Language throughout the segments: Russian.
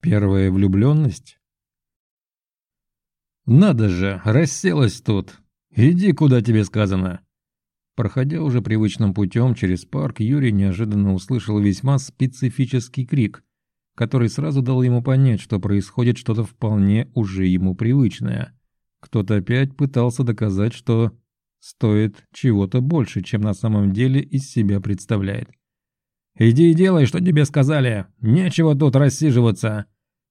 Первая влюбленность? «Надо же, расселась тут! Иди, куда тебе сказано!» Проходя уже привычным путем через парк, Юрий неожиданно услышал весьма специфический крик, который сразу дал ему понять, что происходит что-то вполне уже ему привычное. Кто-то опять пытался доказать, что стоит чего-то больше, чем на самом деле из себя представляет. «Иди и делай, что тебе сказали! Нечего тут рассиживаться!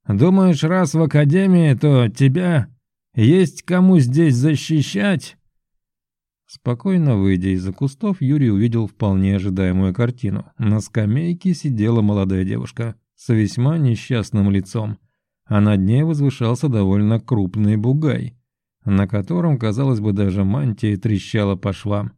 Думаешь, раз в академии, то тебя есть кому здесь защищать?» Спокойно выйдя из-за кустов, Юрий увидел вполне ожидаемую картину. На скамейке сидела молодая девушка с весьма несчастным лицом, а над ней возвышался довольно крупный бугай, на котором, казалось бы, даже мантия трещала по швам.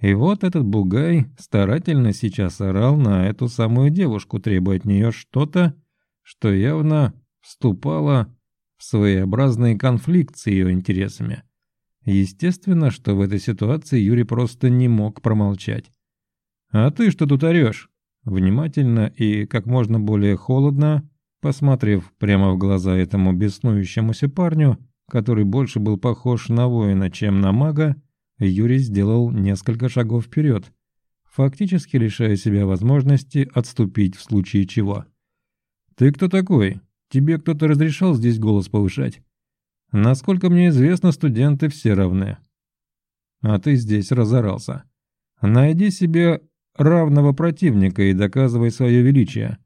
И вот этот бугай старательно сейчас орал на эту самую девушку, требуя от нее что-то, что явно вступало в своеобразный конфликт с ее интересами. Естественно, что в этой ситуации Юрий просто не мог промолчать. «А ты что тут орешь?» Внимательно и как можно более холодно, посмотрев прямо в глаза этому беснующемуся парню, который больше был похож на воина, чем на мага, Юрий сделал несколько шагов вперед, фактически лишая себя возможности отступить в случае чего. «Ты кто такой? Тебе кто-то разрешал здесь голос повышать?» Насколько мне известно, студенты все равны. А ты здесь разорался. Найди себе равного противника и доказывай свое величие.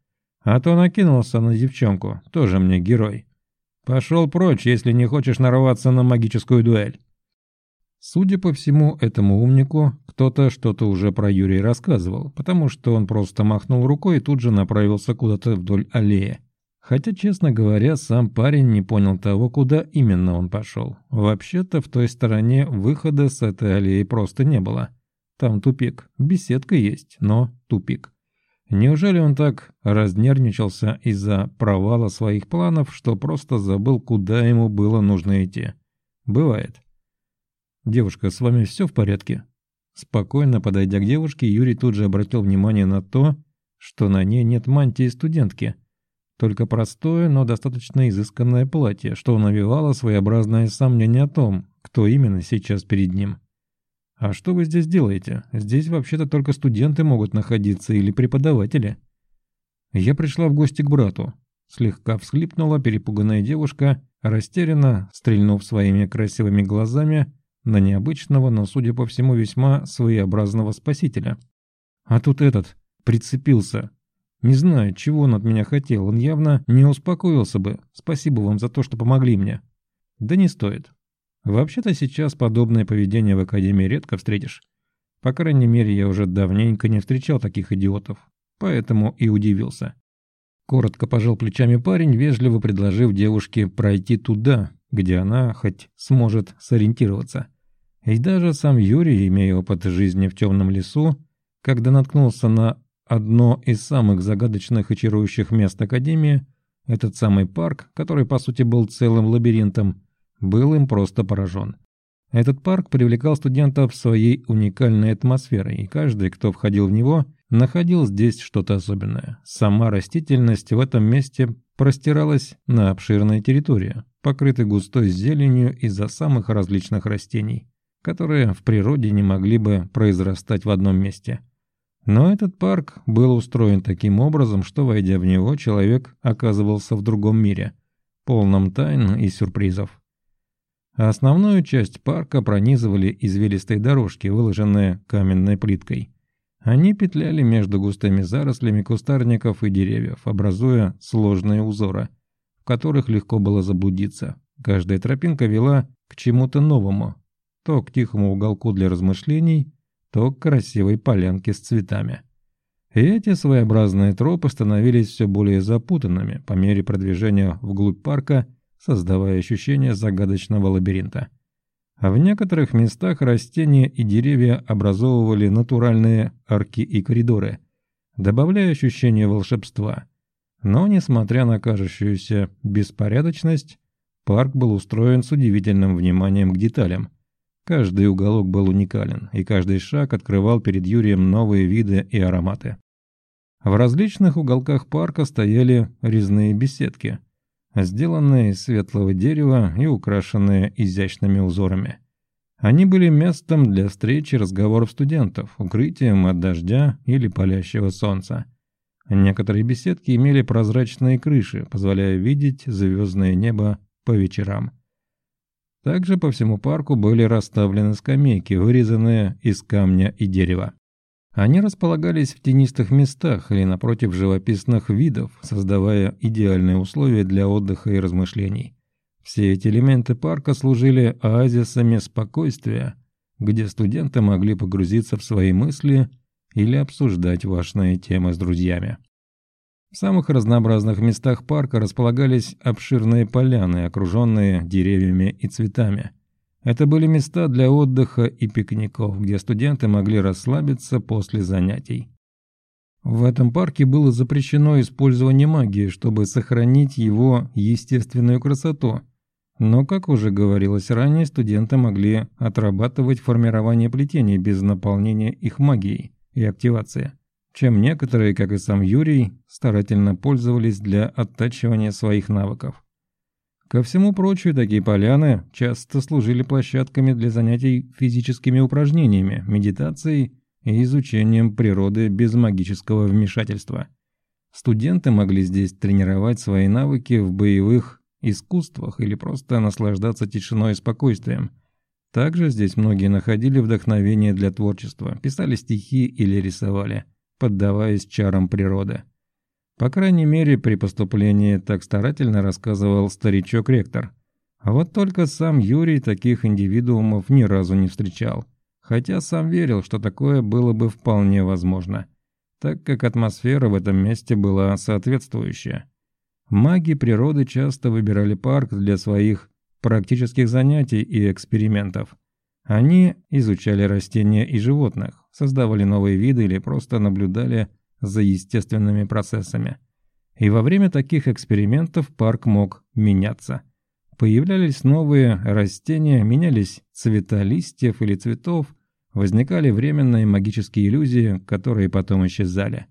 А то накинулся на девчонку, тоже мне герой. Пошел прочь, если не хочешь нарваться на магическую дуэль. Судя по всему этому умнику, кто-то что-то уже про Юрия рассказывал, потому что он просто махнул рукой и тут же направился куда-то вдоль аллеи. Хотя, честно говоря, сам парень не понял того, куда именно он пошел. Вообще-то в той стороне выхода с этой аллеи просто не было. Там тупик. Беседка есть, но тупик. Неужели он так разнервничался из-за провала своих планов, что просто забыл, куда ему было нужно идти? Бывает. «Девушка, с вами все в порядке?» Спокойно подойдя к девушке, Юрий тут же обратил внимание на то, что на ней нет мантии студентки – только простое, но достаточно изысканное платье, что навевало своеобразное сомнение о том, кто именно сейчас перед ним. «А что вы здесь делаете? Здесь вообще-то только студенты могут находиться или преподаватели». «Я пришла в гости к брату», — слегка всхлипнула перепуганная девушка, растерянно стрельнув своими красивыми глазами на необычного, но, судя по всему, весьма своеобразного спасителя. А тут этот прицепился, не знаю, чего он от меня хотел, он явно не успокоился бы. Спасибо вам за то, что помогли мне. Да не стоит. Вообще-то сейчас подобное поведение в Академии редко встретишь. По крайней мере, я уже давненько не встречал таких идиотов. Поэтому и удивился. Коротко пожал плечами парень, вежливо предложив девушке пройти туда, где она хоть сможет сориентироваться. И даже сам Юрий, имея опыт жизни в темном лесу, когда наткнулся на Одно из самых загадочных и чарующих мест Академии, этот самый парк, который по сути был целым лабиринтом, был им просто поражен. Этот парк привлекал студентов своей уникальной атмосферой, и каждый, кто входил в него, находил здесь что-то особенное. Сама растительность в этом месте простиралась на обширной территории, покрытой густой зеленью из-за самых различных растений, которые в природе не могли бы произрастать в одном месте – но этот парк был устроен таким образом, что, войдя в него, человек оказывался в другом мире, полном тайн и сюрпризов. основную часть парка пронизывали извилистые дорожки, выложенные каменной плиткой. Они петляли между густыми зарослями кустарников и деревьев, образуя сложные узоры, в которых легко было заблудиться. Каждая тропинка вела к чему-то новому, то к тихому уголку для размышлений, то к красивой полянке с цветами. И эти своеобразные тропы становились все более запутанными по мере продвижения вглубь парка, создавая ощущение загадочного лабиринта. А в некоторых местах растения и деревья образовывали натуральные арки и коридоры, добавляя ощущение волшебства. Но, несмотря на кажущуюся беспорядочность, парк был устроен с удивительным вниманием к деталям – Каждый уголок был уникален, и каждый шаг открывал перед Юрием новые виды и ароматы. В различных уголках парка стояли резные беседки, сделанные из светлого дерева и украшенные изящными узорами. Они были местом для встречи разговоров студентов, укрытием от дождя или палящего солнца. Некоторые беседки имели прозрачные крыши, позволяя видеть звездное небо по вечерам. Также по всему парку были расставлены скамейки, вырезанные из камня и дерева. Они располагались в тенистых местах или напротив живописных видов, создавая идеальные условия для отдыха и размышлений. Все эти элементы парка служили оазисами спокойствия, где студенты могли погрузиться в свои мысли или обсуждать важные темы с друзьями. В самых разнообразных местах парка располагались обширные поляны, окруженные деревьями и цветами. Это были места для отдыха и пикников, где студенты могли расслабиться после занятий. В этом парке было запрещено использование магии, чтобы сохранить его естественную красоту. Но, как уже говорилось ранее, студенты могли отрабатывать формирование плетений без наполнения их магией и активации чем некоторые, как и сам Юрий, старательно пользовались для оттачивания своих навыков. Ко всему прочему, такие поляны часто служили площадками для занятий физическими упражнениями, медитацией и изучением природы без магического вмешательства. Студенты могли здесь тренировать свои навыки в боевых искусствах или просто наслаждаться тишиной и спокойствием. Также здесь многие находили вдохновение для творчества, писали стихи или рисовали – поддаваясь чарам природы. По крайней мере, при поступлении так старательно рассказывал старичок-ректор. А вот только сам Юрий таких индивидуумов ни разу не встречал. Хотя сам верил, что такое было бы вполне возможно, так как атмосфера в этом месте была соответствующая. Маги природы часто выбирали парк для своих практических занятий и экспериментов. Они изучали растения и животных, создавали новые виды или просто наблюдали за естественными процессами. И во время таких экспериментов парк мог меняться. Появлялись новые растения, менялись цвета листьев или цветов, возникали временные магические иллюзии, которые потом исчезали.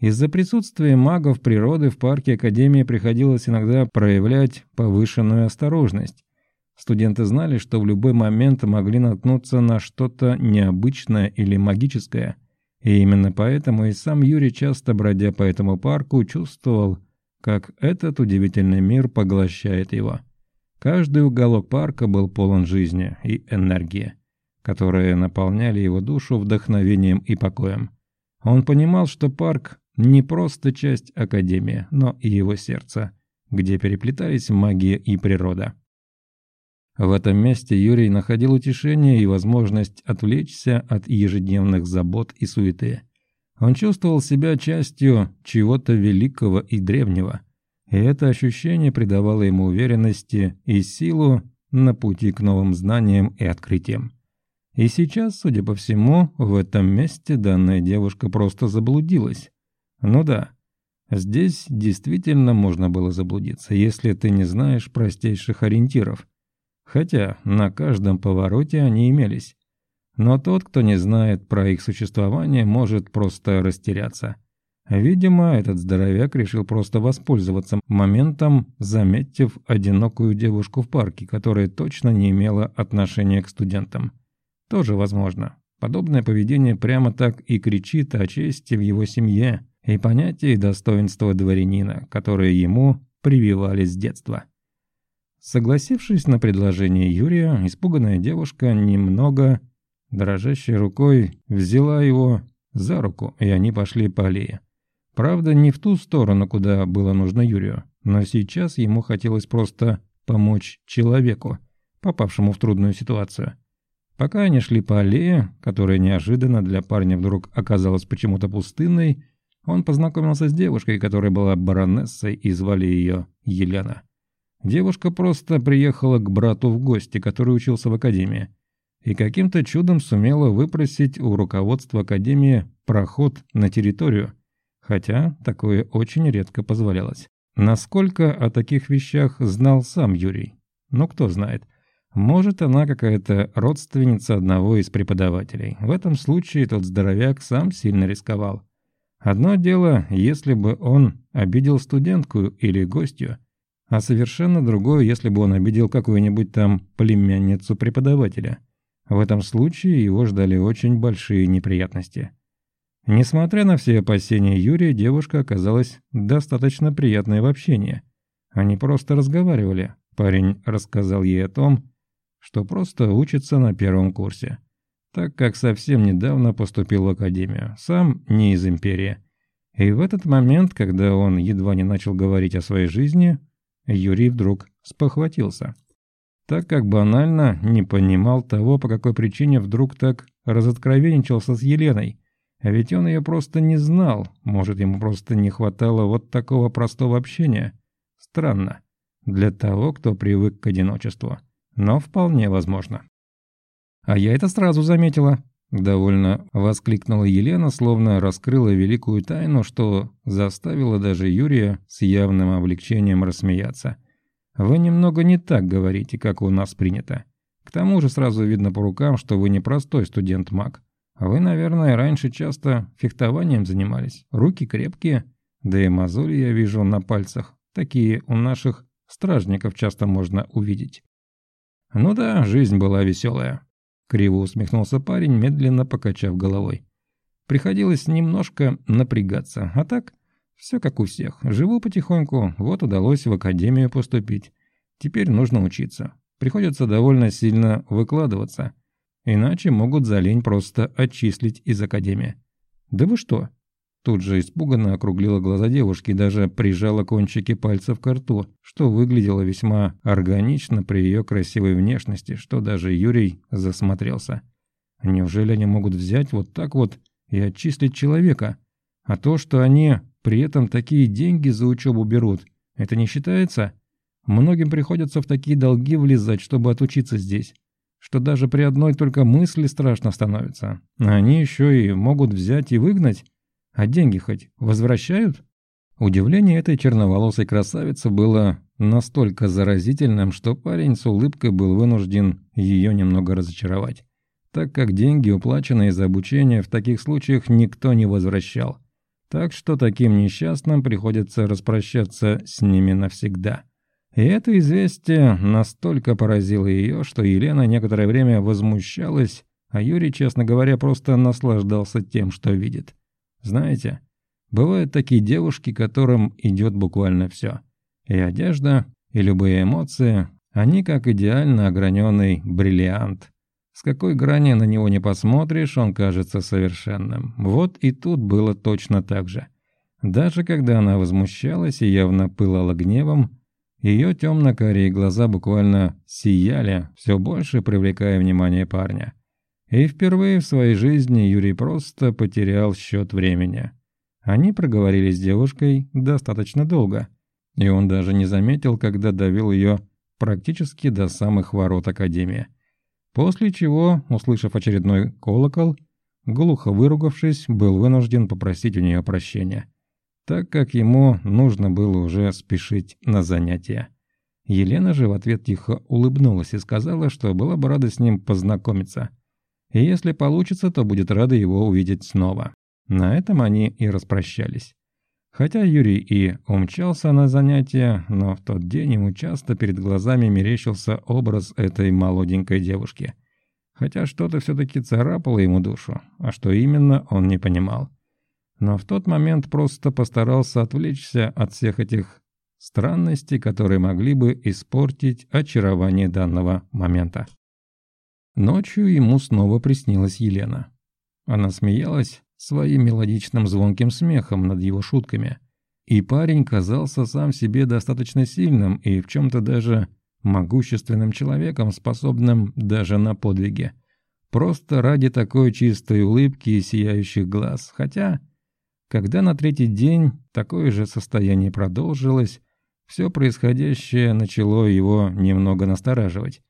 Из-за присутствия магов природы в парке Академии приходилось иногда проявлять повышенную осторожность, Студенты знали, что в любой момент могли наткнуться на что-то необычное или магическое. И именно поэтому и сам Юрий, часто бродя по этому парку, чувствовал, как этот удивительный мир поглощает его. Каждый уголок парка был полон жизни и энергии, которые наполняли его душу вдохновением и покоем. Он понимал, что парк не просто часть Академии, но и его сердце, где переплетались магия и природа. В этом месте Юрий находил утешение и возможность отвлечься от ежедневных забот и суеты. Он чувствовал себя частью чего-то великого и древнего, и это ощущение придавало ему уверенности и силу на пути к новым знаниям и открытиям. И сейчас, судя по всему, в этом месте данная девушка просто заблудилась. Ну да, здесь действительно можно было заблудиться, если ты не знаешь простейших ориентиров – Хотя на каждом повороте они имелись. Но тот, кто не знает про их существование, может просто растеряться. Видимо, этот здоровяк решил просто воспользоваться моментом, заметив одинокую девушку в парке, которая точно не имела отношения к студентам. Тоже возможно. Подобное поведение прямо так и кричит о чести в его семье и понятии достоинства дворянина, которые ему прививали с детства. Согласившись на предложение Юрия, испуганная девушка немного, дрожащей рукой, взяла его за руку, и они пошли по аллее. Правда, не в ту сторону, куда было нужно Юрию, но сейчас ему хотелось просто помочь человеку, попавшему в трудную ситуацию. Пока они шли по аллее, которая неожиданно для парня вдруг оказалась почему-то пустынной, он познакомился с девушкой, которая была баронессой и звали ее Елена. Девушка просто приехала к брату в гости, который учился в академии, и каким-то чудом сумела выпросить у руководства академии проход на территорию, хотя такое очень редко позволялось. Насколько о таких вещах знал сам Юрий? Ну, кто знает. Может, она какая-то родственница одного из преподавателей. В этом случае тот здоровяк сам сильно рисковал. Одно дело, если бы он обидел студентку или гостью, а совершенно другое, если бы он обидел какую-нибудь там племянницу преподавателя. В этом случае его ждали очень большие неприятности. Несмотря на все опасения Юрия, девушка оказалась достаточно приятной в общении. Они просто разговаривали. Парень рассказал ей о том, что просто учится на первом курсе, так как совсем недавно поступил в академию, сам не из империи. И в этот момент, когда он едва не начал говорить о своей жизни, Юрий вдруг спохватился. Так как банально не понимал того, по какой причине вдруг так разоткровенничался с Еленой. А ведь он ее просто не знал, может, ему просто не хватало вот такого простого общения. Странно. Для того, кто привык к одиночеству. Но вполне возможно. А я это сразу заметила. Довольно воскликнула Елена, словно раскрыла великую тайну, что заставило даже Юрия с явным облегчением рассмеяться. «Вы немного не так говорите, как у нас принято. К тому же сразу видно по рукам, что вы не простой студент-маг. Вы, наверное, раньше часто фехтованием занимались. Руки крепкие, да и мозоли я вижу на пальцах. Такие у наших стражников часто можно увидеть». Ну да, жизнь была веселая. Криво усмехнулся парень, медленно покачав головой. Приходилось немножко напрягаться, а так все как у всех. Живу потихоньку, вот удалось в академию поступить. Теперь нужно учиться. Приходится довольно сильно выкладываться. Иначе могут за лень просто отчислить из академии. Да вы что? Тут же испуганно округлила глаза девушки и даже прижала кончики пальцев к рту, что выглядело весьма органично при ее красивой внешности, что даже Юрий засмотрелся. Неужели они могут взять вот так вот и отчислить человека? А то, что они при этом такие деньги за учебу берут, это не считается? Многим приходится в такие долги влезать, чтобы отучиться здесь что даже при одной только мысли страшно становится. А они еще и могут взять и выгнать. А деньги хоть возвращают? Удивление этой черноволосой красавицы было настолько заразительным, что парень с улыбкой был вынужден ее немного разочаровать, так как деньги, уплаченные за обучение, в таких случаях никто не возвращал. Так что таким несчастным приходится распрощаться с ними навсегда. И это известие настолько поразило ее, что Елена некоторое время возмущалась, а Юрий, честно говоря, просто наслаждался тем, что видит. Знаете, бывают такие девушки, которым идет буквально все. И одежда, и любые эмоции, они как идеально ограненный бриллиант. С какой грани на него не посмотришь, он кажется совершенным. Вот и тут было точно так же. Даже когда она возмущалась и явно пылала гневом, ее темно-карие глаза буквально сияли, все больше привлекая внимание парня. И впервые в своей жизни Юрий просто потерял счет времени. Они проговорили с девушкой достаточно долго, и он даже не заметил, когда довел ее практически до самых ворот Академии. После чего, услышав очередной колокол, глухо выругавшись, был вынужден попросить у нее прощения, так как ему нужно было уже спешить на занятия. Елена же в ответ тихо улыбнулась и сказала, что была бы рада с ним познакомиться – и если получится, то будет рада его увидеть снова. На этом они и распрощались. Хотя Юрий и умчался на занятия, но в тот день ему часто перед глазами мерещился образ этой молоденькой девушки. Хотя что-то все-таки царапало ему душу, а что именно, он не понимал. Но в тот момент просто постарался отвлечься от всех этих странностей, которые могли бы испортить очарование данного момента. Ночью ему снова приснилась Елена. Она смеялась своим мелодичным звонким смехом над его шутками. И парень казался сам себе достаточно сильным и в чем-то даже могущественным человеком, способным даже на подвиги. Просто ради такой чистой улыбки и сияющих глаз. Хотя, когда на третий день такое же состояние продолжилось, все происходящее начало его немного настораживать.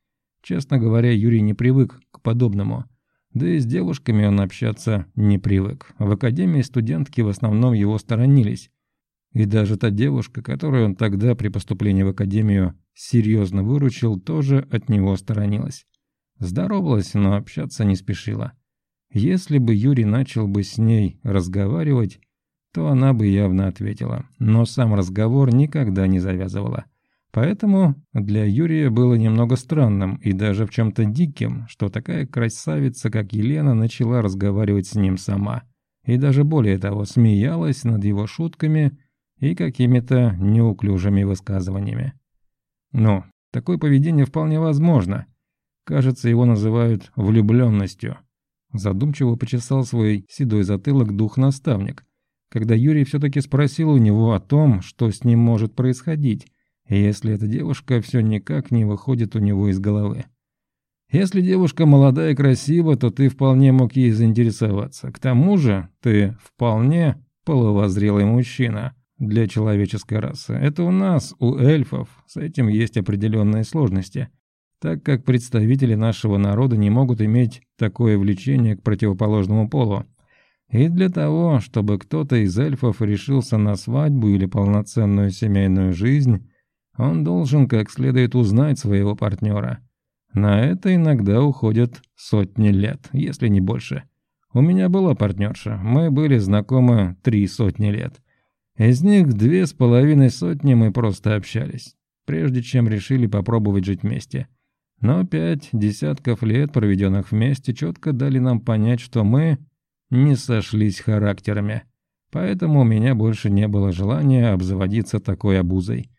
Честно говоря, Юрий не привык к подобному. Да и с девушками он общаться не привык. В академии студентки в основном его сторонились. И даже та девушка, которую он тогда при поступлении в академию серьезно выручил, тоже от него сторонилась. Здоровалась, но общаться не спешила. Если бы Юрий начал бы с ней разговаривать, то она бы явно ответила, но сам разговор никогда не завязывала. Поэтому для Юрия было немного странным и даже в чем-то диким, что такая красавица, как Елена, начала разговаривать с ним сама. И даже более того, смеялась над его шутками и какими-то неуклюжими высказываниями. Ну, такое поведение вполне возможно. Кажется, его называют влюбленностью. Задумчиво почесал свой седой затылок дух-наставник, когда Юрий все-таки спросил у него о том, что с ним может происходить, если эта девушка все никак не выходит у него из головы. Если девушка молодая и красива, то ты вполне мог ей заинтересоваться. К тому же ты вполне половозрелый мужчина для человеческой расы. Это у нас, у эльфов, с этим есть определенные сложности, так как представители нашего народа не могут иметь такое влечение к противоположному полу. И для того, чтобы кто-то из эльфов решился на свадьбу или полноценную семейную жизнь, он должен как следует узнать своего партнера. На это иногда уходят сотни лет, если не больше. У меня была партнерша, мы были знакомы три сотни лет. Из них две с половиной сотни мы просто общались, прежде чем решили попробовать жить вместе. Но пять десятков лет, проведенных вместе, четко дали нам понять, что мы не сошлись характерами. Поэтому у меня больше не было желания обзаводиться такой обузой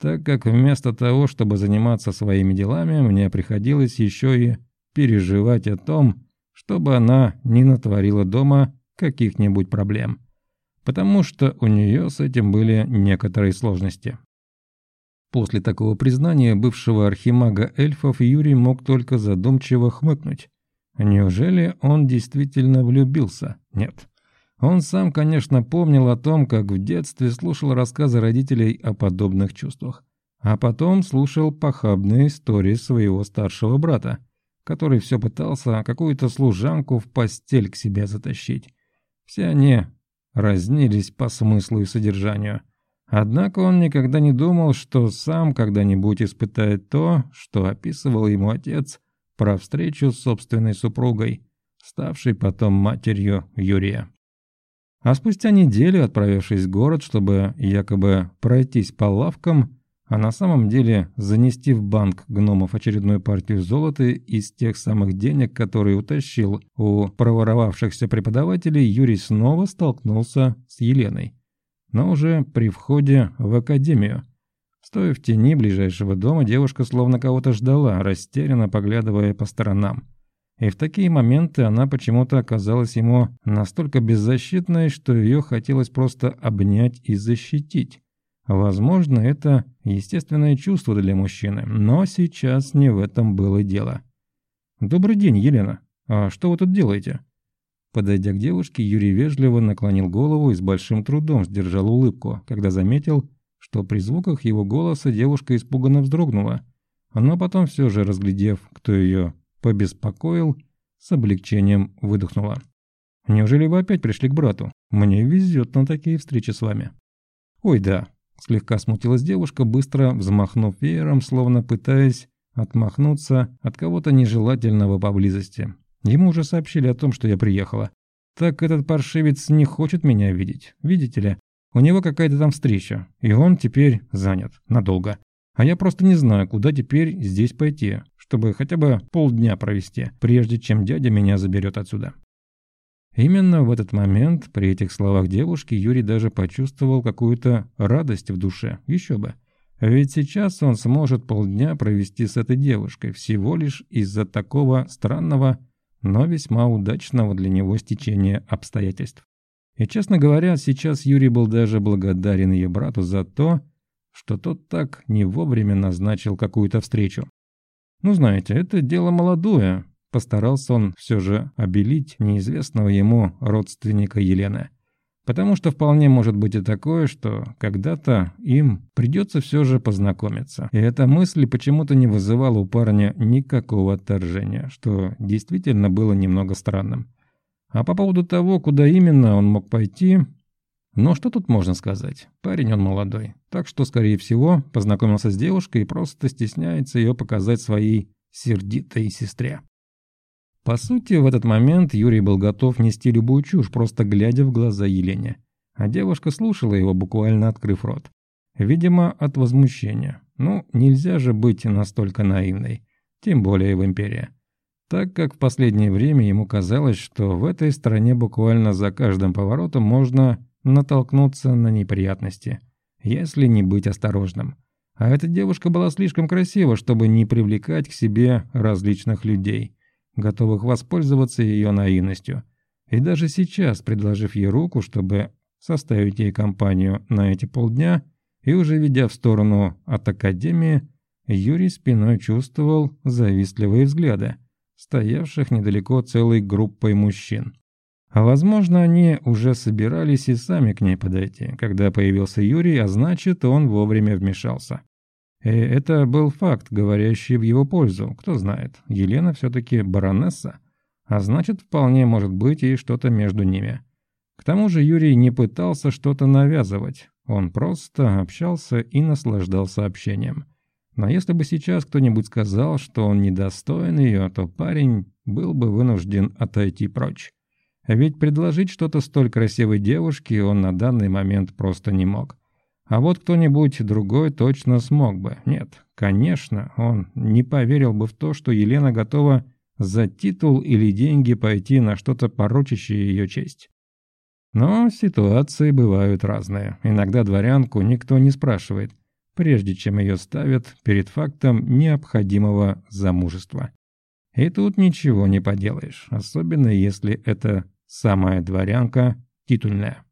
так как вместо того, чтобы заниматься своими делами, мне приходилось еще и переживать о том, чтобы она не натворила дома каких-нибудь проблем. Потому что у нее с этим были некоторые сложности. После такого признания бывшего архимага эльфов Юрий мог только задумчиво хмыкнуть. Неужели он действительно влюбился? Нет. Он сам, конечно, помнил о том, как в детстве слушал рассказы родителей о подобных чувствах. А потом слушал похабные истории своего старшего брата, который все пытался какую-то служанку в постель к себе затащить. Все они разнились по смыслу и содержанию. Однако он никогда не думал, что сам когда-нибудь испытает то, что описывал ему отец про встречу с собственной супругой, ставшей потом матерью Юрия. А спустя неделю, отправившись в город, чтобы якобы пройтись по лавкам, а на самом деле занести в банк гномов очередную партию золота из тех самых денег, которые утащил у проворовавшихся преподавателей, Юрий снова столкнулся с Еленой. Но уже при входе в академию. Стоя в тени ближайшего дома, девушка словно кого-то ждала, растерянно поглядывая по сторонам. И в такие моменты она почему-то оказалась ему настолько беззащитной, что ее хотелось просто обнять и защитить. Возможно, это естественное чувство для мужчины, но сейчас не в этом было дело. «Добрый день, Елена. А что вы тут делаете?» Подойдя к девушке, Юрий вежливо наклонил голову и с большим трудом сдержал улыбку, когда заметил, что при звуках его голоса девушка испуганно вздрогнула, но потом все же, разглядев, кто ее побеспокоил, с облегчением выдохнула. «Неужели вы опять пришли к брату? Мне везет на такие встречи с вами». «Ой, да», – слегка смутилась девушка, быстро взмахнув веером, словно пытаясь отмахнуться от кого-то нежелательного поблизости. Ему уже сообщили о том, что я приехала. Так этот паршивец не хочет меня видеть. Видите ли, у него какая-то там встреча, и он теперь занят. Надолго. А я просто не знаю, куда теперь здесь пойти чтобы хотя бы полдня провести, прежде чем дядя меня заберет отсюда. Именно в этот момент, при этих словах девушки, Юрий даже почувствовал какую-то радость в душе. Еще бы. Ведь сейчас он сможет полдня провести с этой девушкой, всего лишь из-за такого странного, но весьма удачного для него стечения обстоятельств. И, честно говоря, сейчас Юрий был даже благодарен ее брату за то, что тот так не вовремя назначил какую-то встречу. Ну, знаете, это дело молодое. Постарался он все же обелить неизвестного ему родственника Елены. Потому что вполне может быть и такое, что когда-то им придется все же познакомиться. И эта мысль почему-то не вызывала у парня никакого отторжения, что действительно было немного странным. А по поводу того, куда именно он мог пойти, но что тут можно сказать? Парень он молодой. Так что, скорее всего, познакомился с девушкой и просто стесняется ее показать своей сердитой сестре. По сути, в этот момент Юрий был готов нести любую чушь, просто глядя в глаза Елене. а девушка слушала его, буквально открыв рот. Видимо, от возмущения. Ну, нельзя же быть настолько наивной, тем более в Империи. Так как в последнее время ему казалось, что в этой стране буквально за каждым поворотом можно натолкнуться на неприятности, если не быть осторожным. А эта девушка была слишком красива, чтобы не привлекать к себе различных людей, готовых воспользоваться ее наивностью. И даже сейчас, предложив ей руку, чтобы составить ей компанию на эти полдня, и уже ведя в сторону от Академии, Юрий спиной чувствовал завистливые взгляды, стоявших недалеко целой группой мужчин. А возможно, они уже собирались и сами к ней подойти, когда появился Юрий, а значит, он вовремя вмешался. И это был факт, говорящий в его пользу. Кто знает, Елена все-таки баронесса, а значит, вполне может быть и что-то между ними. К тому же Юрий не пытался что-то навязывать, он просто общался и наслаждался общением. Но если бы сейчас кто-нибудь сказал, что он недостоин ее, то парень был бы вынужден отойти прочь. Ведь предложить что-то столь красивой девушке он на данный момент просто не мог. А вот кто-нибудь другой точно смог бы. Нет, конечно, он не поверил бы в то, что Елена готова за титул или деньги пойти на что-то порочащее ее честь. Но ситуации бывают разные. Иногда дворянку никто не спрашивает, прежде чем ее ставят перед фактом необходимого замужества. И тут ничего не поделаешь, особенно если это самая дворянка титульная.